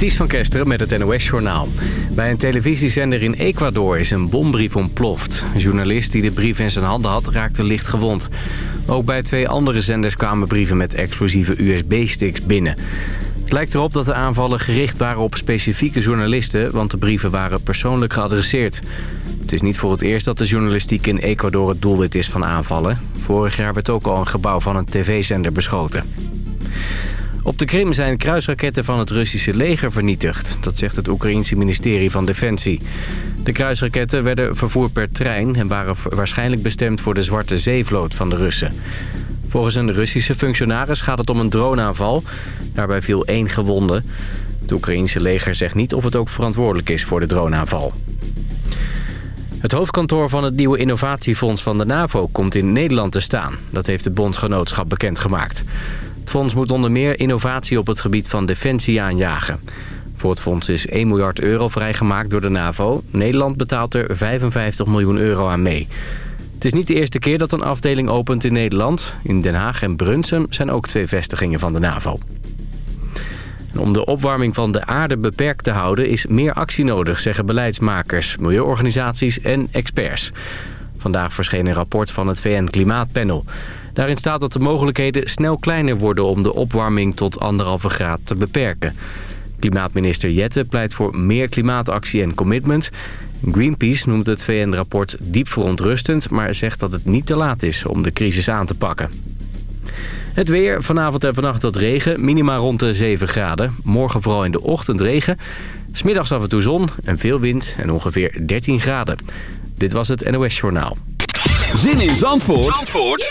Ties van Kesteren met het NOS-journaal. Bij een televisiezender in Ecuador is een bombrief ontploft. Een journalist die de brief in zijn handen had raakte licht gewond. Ook bij twee andere zenders kwamen brieven met explosieve USB-sticks binnen. Het lijkt erop dat de aanvallen gericht waren op specifieke journalisten... want de brieven waren persoonlijk geadresseerd. Het is niet voor het eerst dat de journalistiek in Ecuador het doelwit is van aanvallen. Vorig jaar werd ook al een gebouw van een tv-zender beschoten. Op de Krim zijn kruisraketten van het Russische leger vernietigd. Dat zegt het Oekraïense ministerie van Defensie. De kruisraketten werden vervoerd per trein... en waren waarschijnlijk bestemd voor de Zwarte Zeevloot van de Russen. Volgens een Russische functionaris gaat het om een droneaanval. Daarbij viel één gewonde. Het Oekraïense leger zegt niet of het ook verantwoordelijk is voor de droneaanval. Het hoofdkantoor van het nieuwe innovatiefonds van de NAVO komt in Nederland te staan. Dat heeft het bondgenootschap bekendgemaakt. Fonds moet onder meer innovatie op het gebied van defensie aanjagen. Voor het fonds is 1 miljard euro vrijgemaakt door de NAVO. Nederland betaalt er 55 miljoen euro aan mee. Het is niet de eerste keer dat een afdeling opent in Nederland. In Den Haag en Brunsum zijn ook twee vestigingen van de NAVO. om de opwarming van de aarde beperkt te houden is meer actie nodig, zeggen beleidsmakers, milieuorganisaties en experts. Vandaag verscheen een rapport van het VN-klimaatpanel. Daarin staat dat de mogelijkheden snel kleiner worden om de opwarming tot anderhalve graad te beperken. Klimaatminister Jette pleit voor meer klimaatactie en commitment. Greenpeace noemt het VN-rapport diep verontrustend... maar zegt dat het niet te laat is om de crisis aan te pakken. Het weer, vanavond en vannacht wat regen, minima rond de 7 graden. Morgen vooral in de ochtend regen. Smiddags af en toe zon en veel wind en ongeveer 13 graden. Dit was het NOS Journaal. Zin in Zandvoort, Zandvoort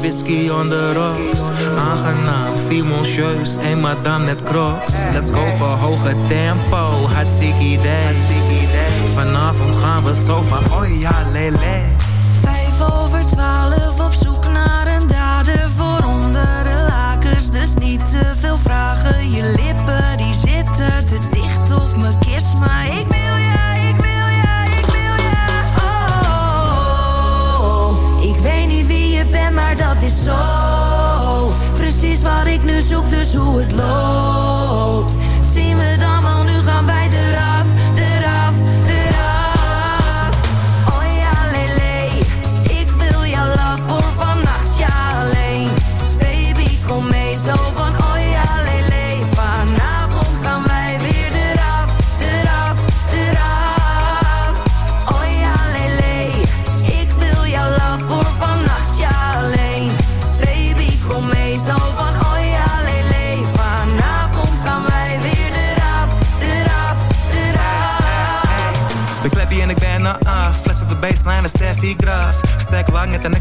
whisky on the rocks. Aangenaam, fimoncieus, En madame met crocs. Let's go voor hoge tempo, hartstikke idee. Vanavond gaan we zo van oh ja lele. Vijf over twaalf op zoek naar een dader. Voor onder de lakens, dus niet te veel vragen. Je lippen die zitten te dicht op mijn kist, maar ik is zo precies waar ik nu zoek, dus hoe het loopt.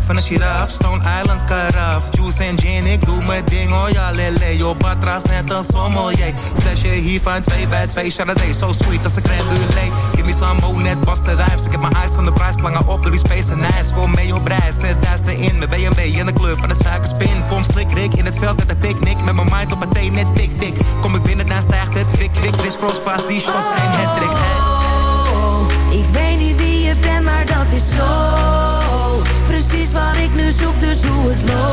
van een giraf. Stone Island karaf. Juice en gin, ik doe mijn ding. Oh ja, lele. Yo, batra's net een sommelier. Flesje hier van 2 bij 2 charade. So sweet als een crème. Give me some more, net de rhymes. Ik heb mijn eyes van de prijs. Plangen op de die space en ijs. Kom mee op reis. Zet duister in mijn BMW in de kleur van de suikerspin. Kom slik, rik in het veld met een picknick. Met mijn mind op het thee, net tik, tik. Kom ik binnen, dan stijgt het. Wik, wik, Chris Cross, pas die shots, geen hat-trick. Oh, ik weet niet wie je bent, maar dat is zo precies waar ik nu zoek, dus hoe het loopt.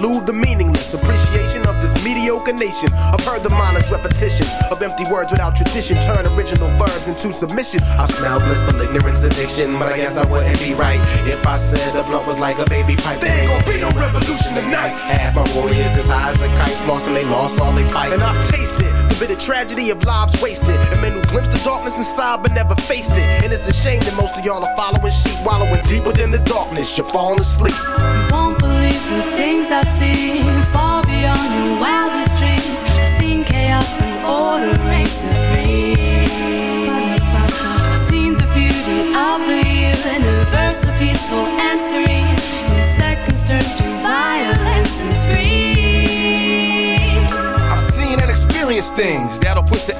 Elude the meaningless appreciation of this mediocre nation. I've heard the mindless repetition of empty words without tradition turn original verbs into submission. I smell blissful ignorance addiction, but I guess I wouldn't be right if I said a blunt was like a baby pipe. There ain't gonna be no revolution tonight. Half my warriors as high as a kite, flossing they lost all they fight. And I've tasted the bitter tragedy of lives wasted, and men who glimpsed the darkness inside but never faced it. And it's a shame that most of y'all are following sheep, wallowing deeper than the darkness. You're falling asleep. Things I've seen far beyond your wildest dreams. I've seen chaos and order reign supreme. I've seen the beauty of the universe, so peaceful and serene. In seconds turn to violence and screams. I've seen and experienced things that'll push the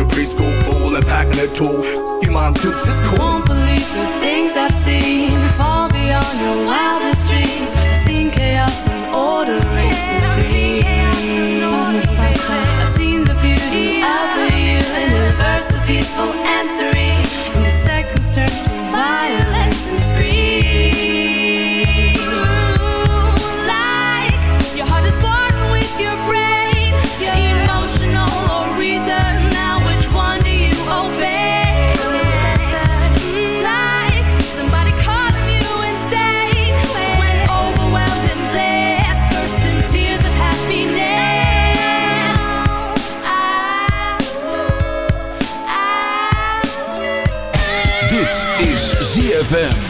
The preschool fool and packing a tool. You mom dukes is cool. Won't believe the things I've seen far beyond your wildest dreams. I've seen chaos and order reign supreme. I've seen the beauty of the universe, so peaceful and serene. ZFM.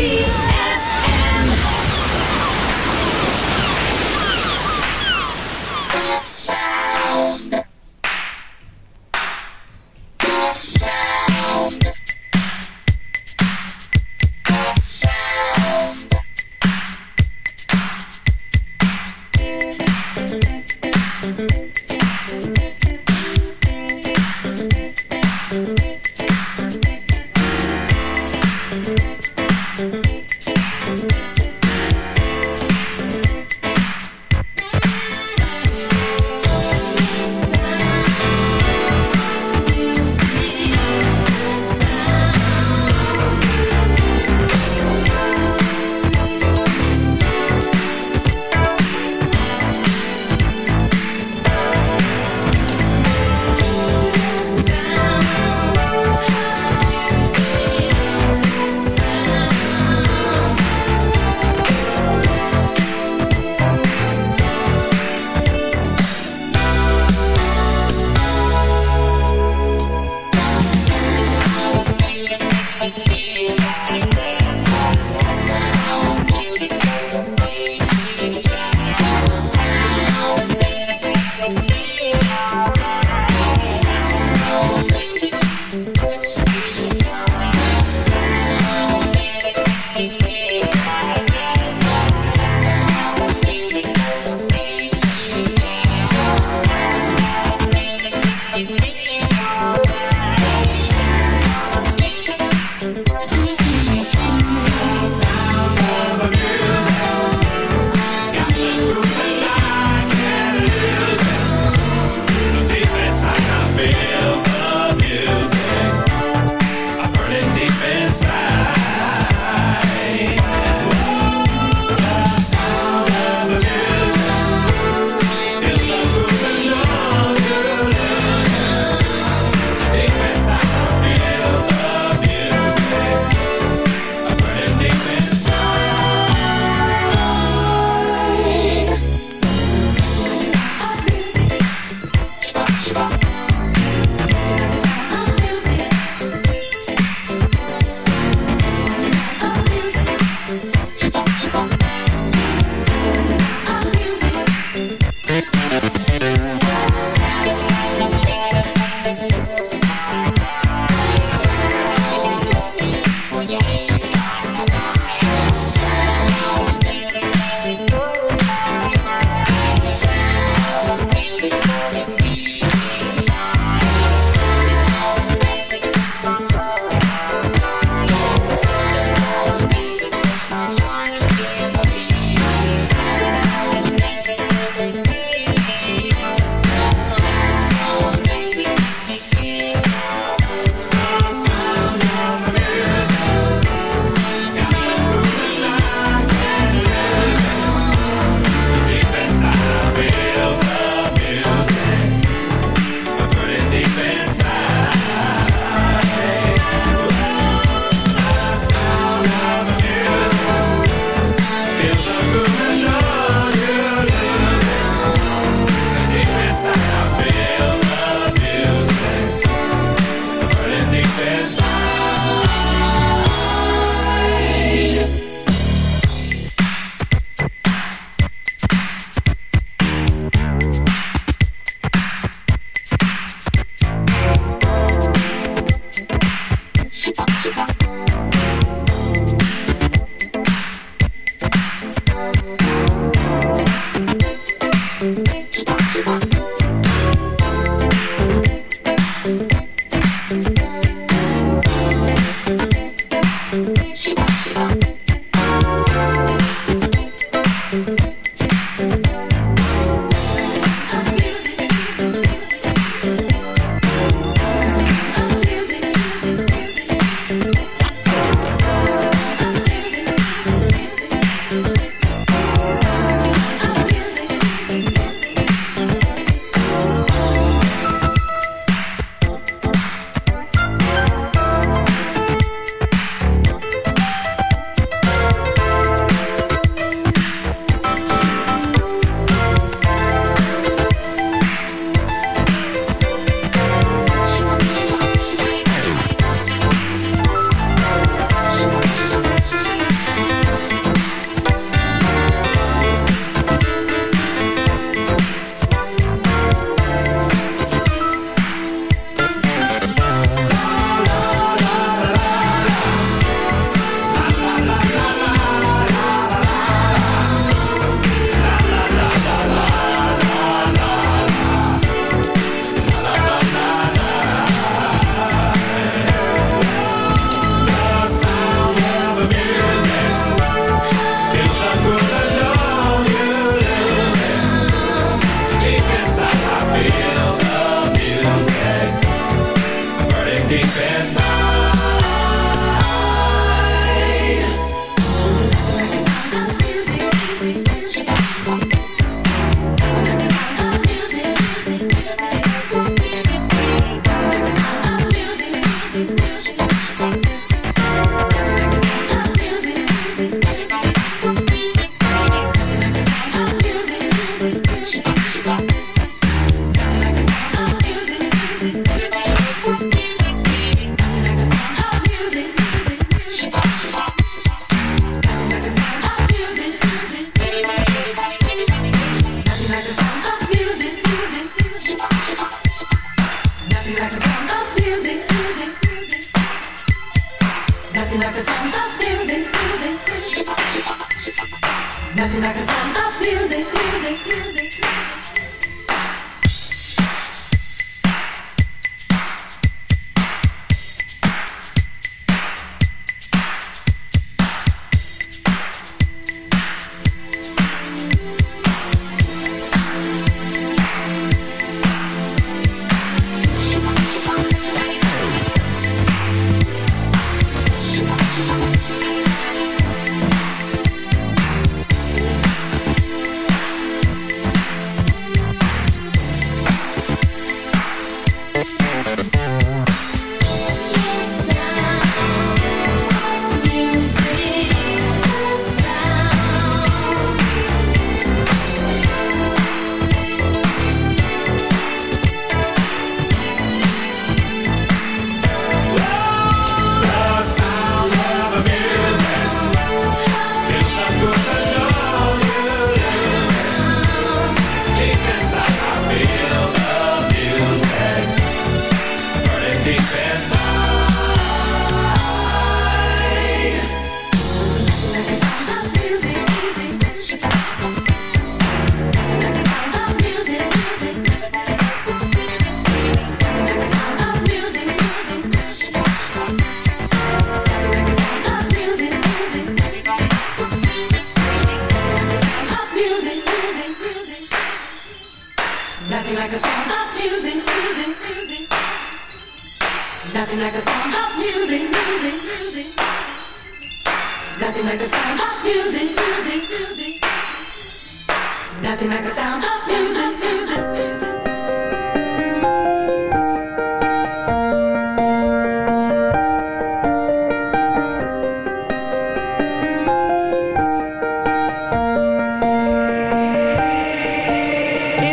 energy.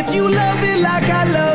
if you love it like I love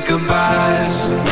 goodbyes.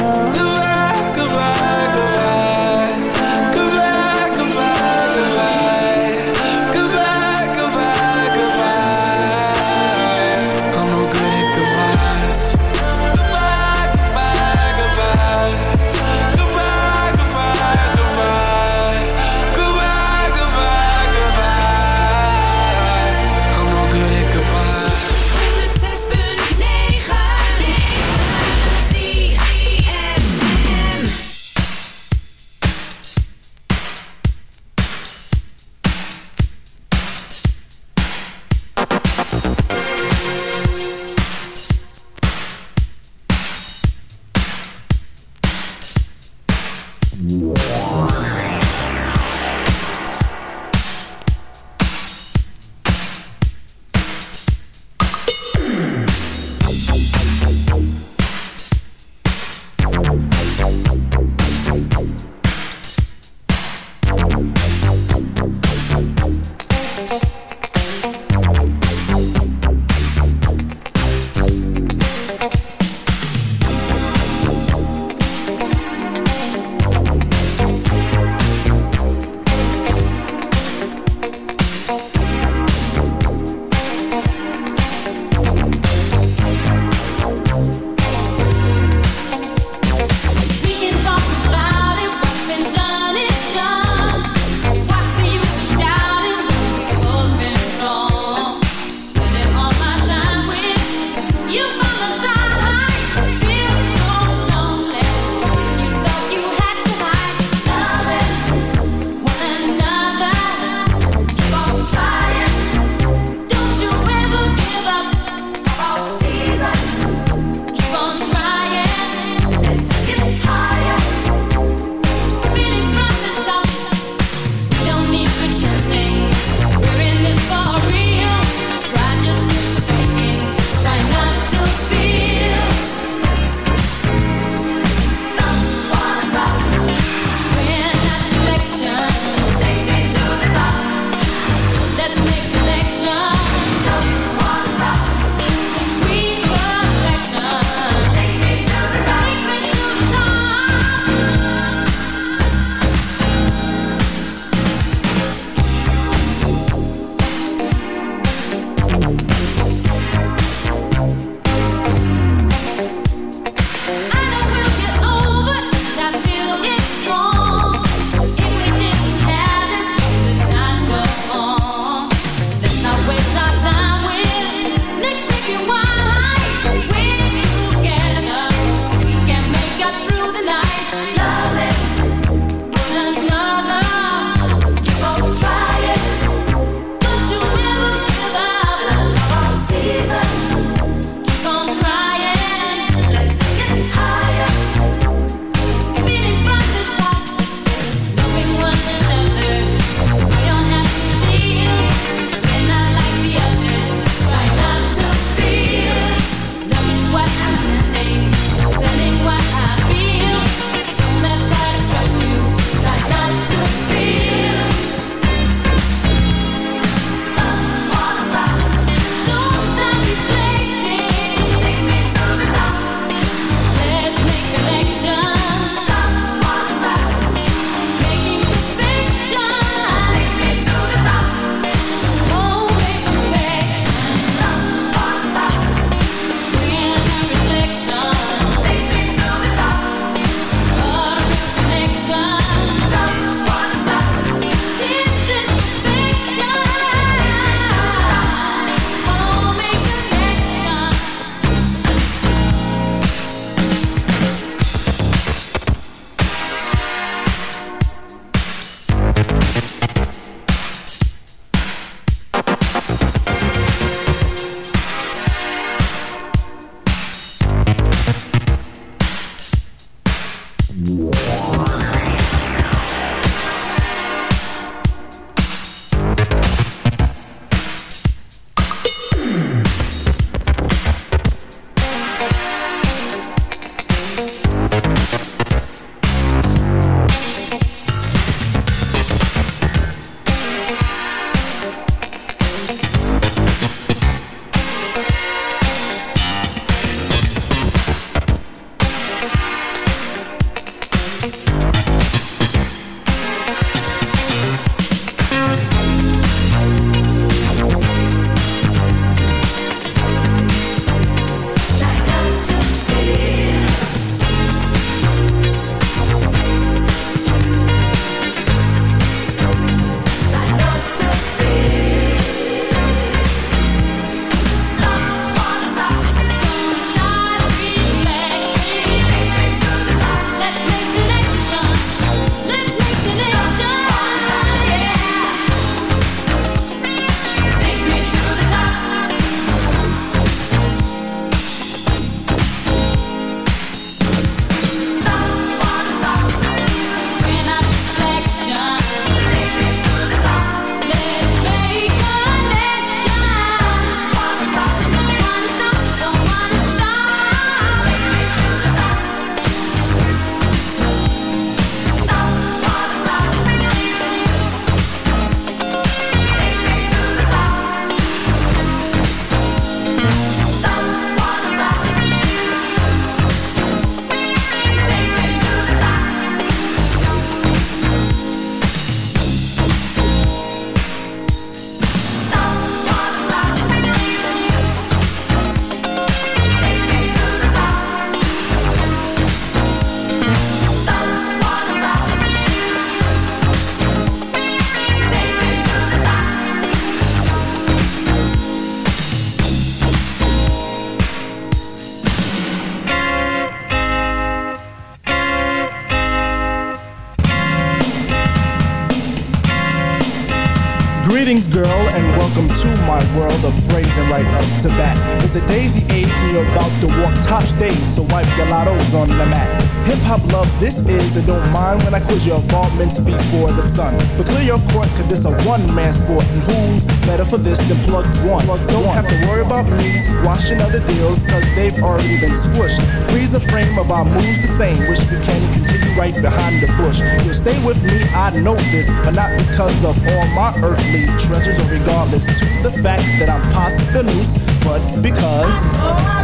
Your lottos on the mat. Hip hop love, this is, and don't mind when I quiz your involvements before the sun. But clear your court, cause this a one man sport, and who's better for this than plug one? Don't have to worry about me squashing other deals, cause they've already been squished. Freeze the frame of our moves the same, wish we can continue right behind the bush. You'll stay with me, I know this, but not because of all my earthly treasures, or regardless to the fact that I'm past the noose, but because.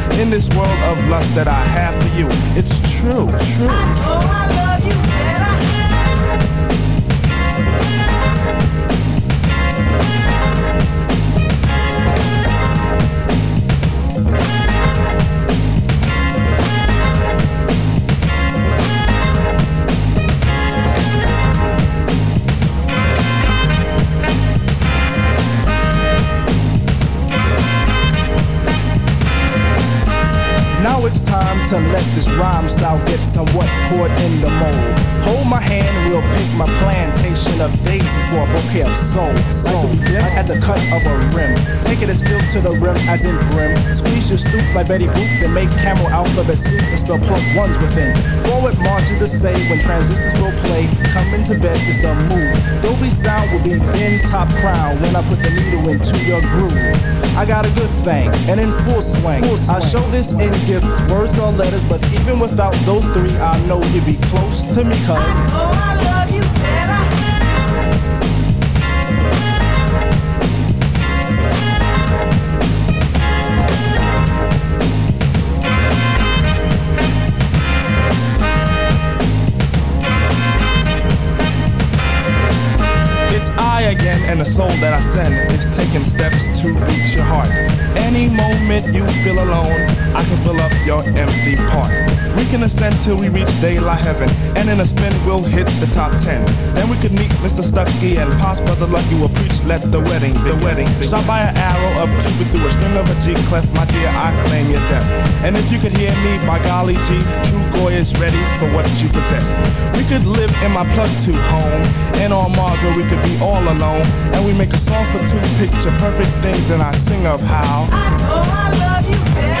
in this world of lust that I have for you. It's true, true. Oh, I love you to let this rhyme style get somewhat poured in the mold. Hold my hand and we'll pick my plantation of daisies for a bouquet of soul. Dip at the cut of a rim. Take it as filled to the rim as in brim. Squeeze your stoop like Betty Boop, then make camel alphabet soup and spell plug ones within. Forward march is the say when transistors will play. Coming to bed is the move. Dolby sound will be thin top crown when I put the needle into your groove. I got a good thing and in full swing. Full swing. I show this in gifts, words or letters, but even without those three, I know you'd be close to me, cuz. Oh, I love you better. It's I again, and the soul that I send is taking steps to reach your heart. Any moment you feel alone, I can fill up your empty part. We can ascend till we reach daylight heaven, and in a spin we'll hit the top ten. Then we could meet Mr. Stucky and Pops Brother Lucky will preach. Let the wedding, the wedding, shot by an arrow of Cupid through a string of a G clef. My dear, I claim your death. And if you could hear me, by golly G, true goy is ready for what you possess. We could live in my plug two home, and on Mars where we could be all alone, and we make a song for two picture perfect things, and I sing of how. Oh, I love you better.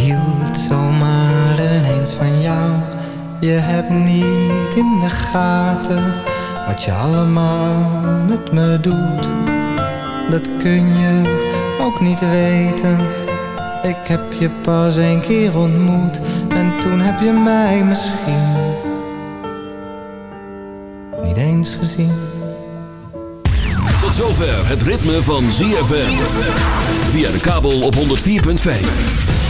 hield zomaar ineens van jou. Je hebt niet in de gaten wat je allemaal met me doet. Dat kun je ook niet weten. Ik heb je pas een keer ontmoet en toen heb je mij misschien niet eens gezien. Tot zover het ritme van ZFM. Via de kabel op 104.5.